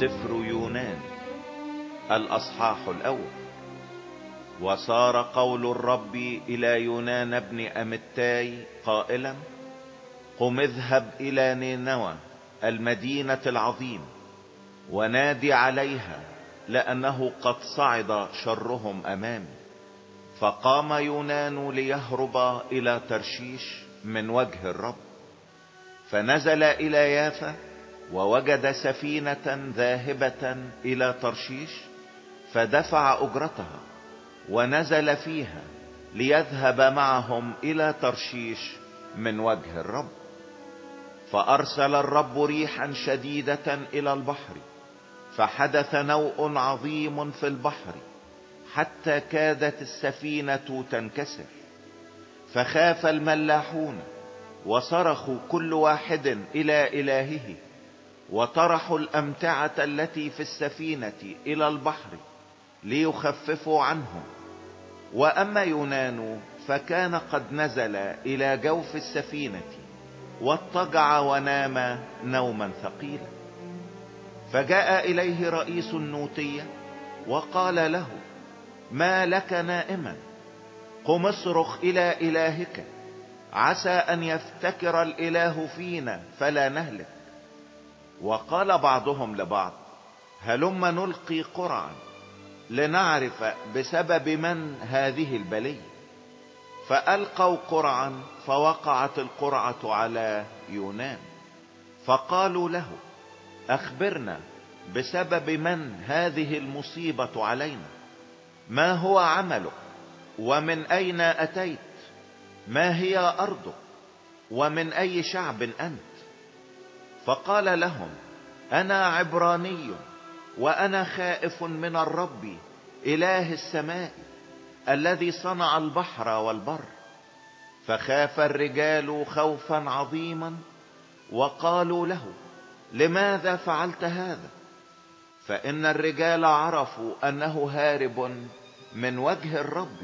سفر يونان الأصحاح الأول. وصار قول الرب إلى يونان بن أمتاي قائلا قم اذهب إلى نينوى المدينة العظيم ونادي عليها لأنه قد صعد شرهم أمامي. فقام يونان ليهرب إلى ترشيش من وجه الرب. فنزل إلى يافا ووجد سفينة ذاهبة إلى ترشيش فدفع أجرتها ونزل فيها ليذهب معهم إلى ترشيش من وجه الرب. فأرسل الرب ريحا شديدة إلى البحر فحدث نوء عظيم في البحر حتى كادت السفينة تنكسر. فخاف الملاحون وصرخوا كل واحد إلى إلهه وطرحوا الأمتعة التي في السفينة إلى البحر ليخففوا عنهم. وأما يونان فكان قد نزل إلى جوف السفينة واضطجع ونام نوما ثقيلا. فجاء إليه رئيس النوتية وقال له ما لك نائما؟ قم اصرخ إلى إلهك. عسى أن يفتكر الإله فينا فلا نهلك. وقال بعضهم لبعض هلم نلقي قرعا لنعرف بسبب من هذه البلية. فألقوا قرعا فوقعت القرعة على يونان. فقالوا له أخبرنا بسبب من هذه المصيبة علينا؟ ما هو عملك؟ ومن أين أتيت؟ ما هي أرضك؟ ومن أي شعب أنت؟ فقال لهم أنا عبراني وأنا خائف من الرب إله السماء الذي صنع البحر والبر. فخاف الرجال خوفا عظيما وقالوا له لماذا فعلت هذا؟ فإن الرجال عرفوا أنه هارب من وجه الرب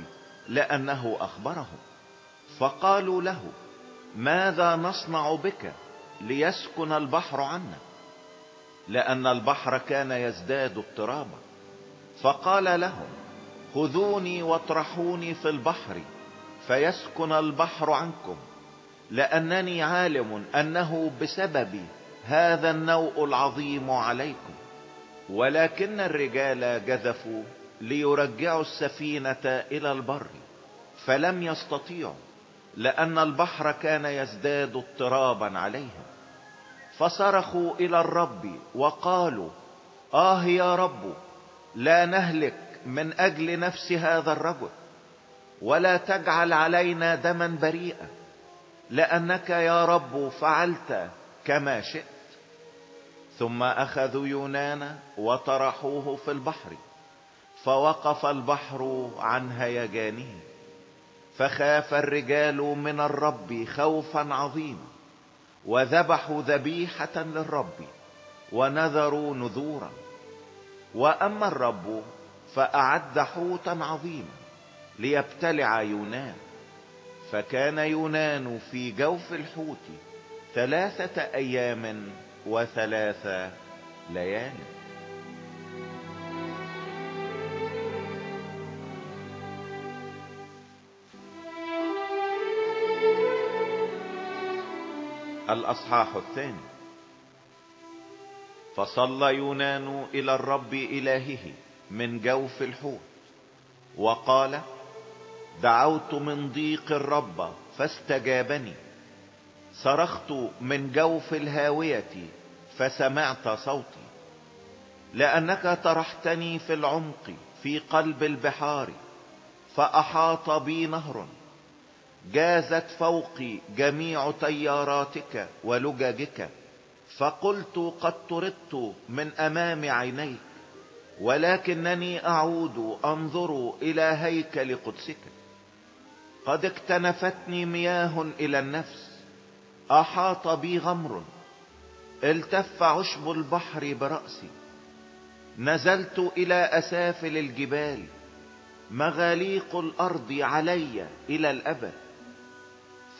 لأنه أخبرهم. فقالوا له ماذا نصنع بك؟ ليسكن البحر عنا لأن البحر كان يزداد اضطرابا. فقال لهم خذوني واطرحوني في البحر فيسكن البحر عنكم لأنني عالم أنه بسبب هذا النوء العظيم عليكم. ولكن الرجال جذفوا ليرجعوا السفينة إلى البر فلم يستطيعوا. لأن البحر كان يزداد اضطرابا عليهم. فصرخوا إلى الرب وقالوا آه يا رب لا نهلك من أجل نفس هذا الرجل ولا تجعل علينا دما بريئا لأنك يا رب فعلت كما شئت. ثم أخذوا يونان وطرحوه في البحر فوقف البحر عن هيجانه فخاف الرجال من الرب خوفا عظيما وذبحوا ذبيحة للرب ونذروا نذورا. وأما الرب فأعد حوتا عظيما ليبتلع يونان. فكان يونان في جوف الحوت ثلاثة أيام وثلاث ليال. الأصحاح الثاني. فصلى يونان إلى الرب إلهه من جوف الحوت وقال دعوت من ضيق الرب فاستجابني. صرخت من جوف الهاوية فسمعت صوتي. لأنك طرحتني في العمق في قلب البحار فأحاط بي نهر. جازت فوقي جميع تياراتك ولججك فقلت قد طردت من أمام عينيك ولكنني أعود أنظر إلى هيكل قدسك. قد اكتنفتني مياه إلى النفس أحاط بي غمر التف عشب البحر برأسي نزلت إلى أسافل الجبال مغاليق الأرض علي إلى الأبد.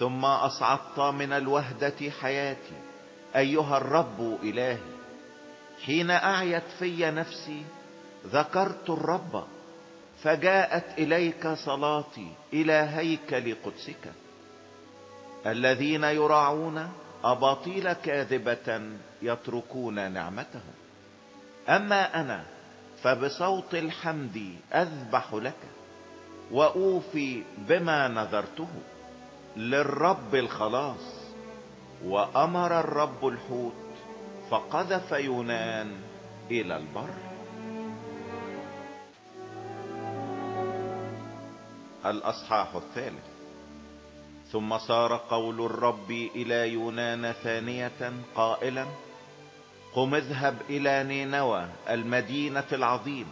ثم أصعدت من الوهدة حياتي. أيها الرب إلهي حين أعيت في نفسي ذكرت الرب فجاءت إليك صلاتي إلى هيكل قدسك الذين يراعون أباطيل كاذبة يتركون نعمتهم أما أنا فبصوت الحمد أذبح لك وأوفي بما نذرته. للرب الخلاص وأمر الرب الحوت فقذف يونان إلى البر. الأصحاح الثالث. ثم صار قول الرب إلى يونان ثانية قائلا قم اذهب إلى نينوى المدينة العظيمة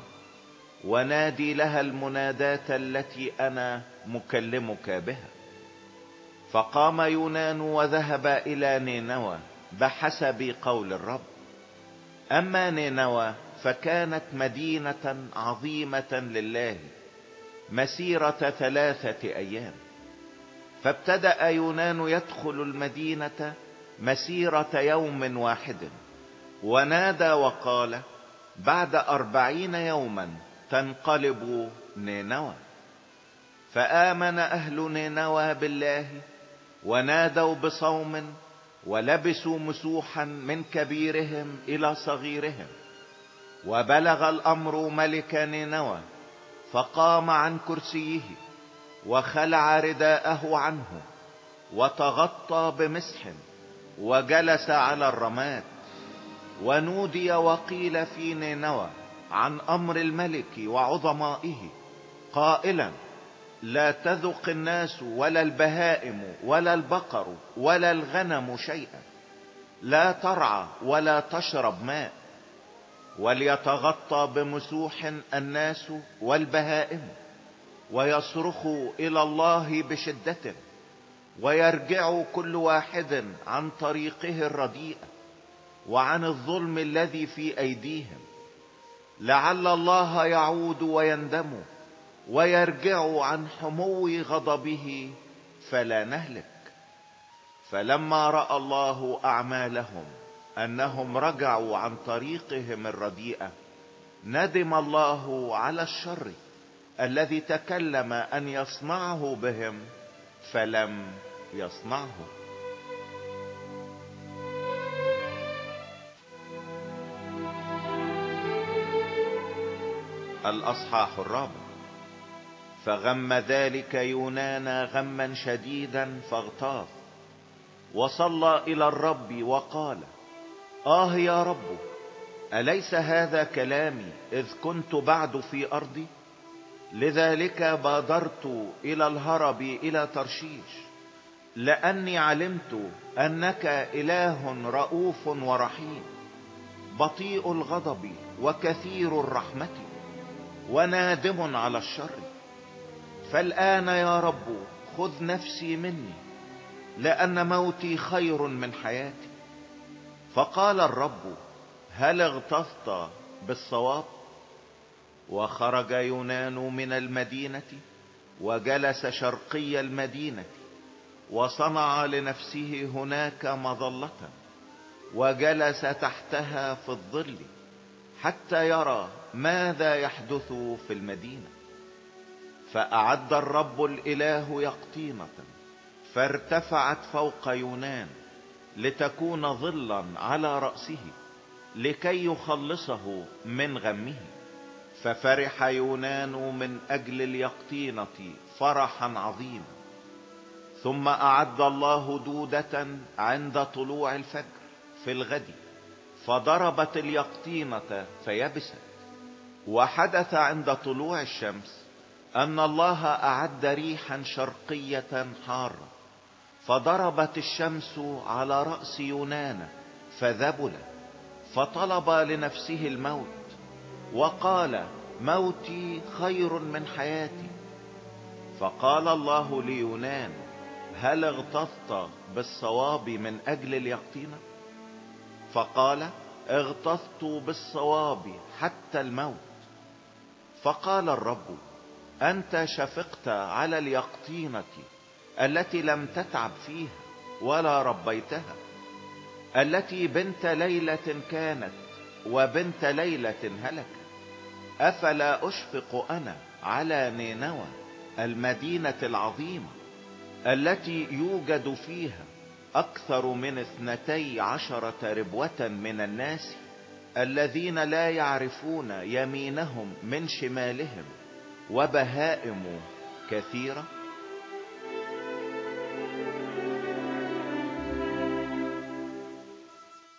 ونادي لها المناداة التي أنا مكلمك بها. فقام يونان وذهب إلى نينوى بحسب قول الرب. أما نينوى فكانت مدينة عظيمة لله مسيرة ثلاثة أيام. فابتدأ يونان يدخل المدينة مسيرة يوم واحد. ونادى وقال بعد أربعين يوما تنقلب نينوى. فآمن أهل نينوى بالله ونادوا بصوم ولبسوا مسوحا من كبيرهم إلى صغيرهم. وبلغ الأمر ملك نينوى فقام عن كرسيه وخلع رداءه عنه وتغطى بمسح وجلس على الرماد ونودي وقيل في نينوى عن أمر الملك وعظمائه قائلا لا تذق الناس ولا البهائم ولا البقر ولا الغنم شيئا. لا ترعى ولا تشرب ماء. وليتغطى بمسوح الناس والبهائم. ويصرخوا إلى الله بشدة. ويرجع كل واحد عن طريقه الرديئة وعن الظلم الذي في أيديهم. لعل الله يعود ويندم. ويرجع عن حمو غضبه فلا نهلك. فلما رأى الله أعمالهم أنهم رجعوا عن طريقهم الرديئة ندم الله على الشر الذي تكلم أن يصنعه بهم فلم يصنعه. الأصحاح الرابع. فغم ذلك يونان غما شديدا فاغتاظ. وصلى إلى الرب وقال آه يا رب أليس هذا كلامي إذ كنت بعد في أرضي؟ لذلك بادرت إلى الهرب إلى ترشيش لأني علمت أنك إله رؤوف ورحيم بطيء الغضب وكثير الرحمة ونادم على الشر. فالآن يا رب خذ نفسي مني لأن موتي خير من حياتي. فقال الرب هل اغتظت بالصواب؟ وخرج يونان من المدينة وجلس شرقي المدينة وصنع لنفسه هناك مظلة وجلس تحتها في الظل حتى يرى ماذا يحدث في المدينة. فأعد الرب الإله يقطينة فارتفعت فوق يونان لتكون ظلا على رأسه لكي يخلصه من غمه. ففرح يونان من أجل اليقطينة فرحا عظيما. ثم أعد الله دودة عند طلوع الفجر في الغد فضربت اليقطينة فيبست. وحدث عند طلوع الشمس أن الله أعد ريحا شرقية حارة فضربت الشمس على رأس يونان فذبل فطلب لنفسه الموت وقال موتي خير من حياتي فقال الله ليونان هل اغتظت بالصواب من أجل اليقطينة فقال اغتظت بالصواب حتى الموت فقال الرب أنت شفقت على اليقطينة التي لم تتعب فيها ولا ربيتها التي بنت ليلة كانت وبنت ليلة هلك. أفلا أشفق أنا على نينوى المدينة العظيمة التي يوجد فيها أكثر من اثنتي عشرة ربوة من الناس الذين لا يعرفون يمينهم من شمالهم. وبهائم كثيرة.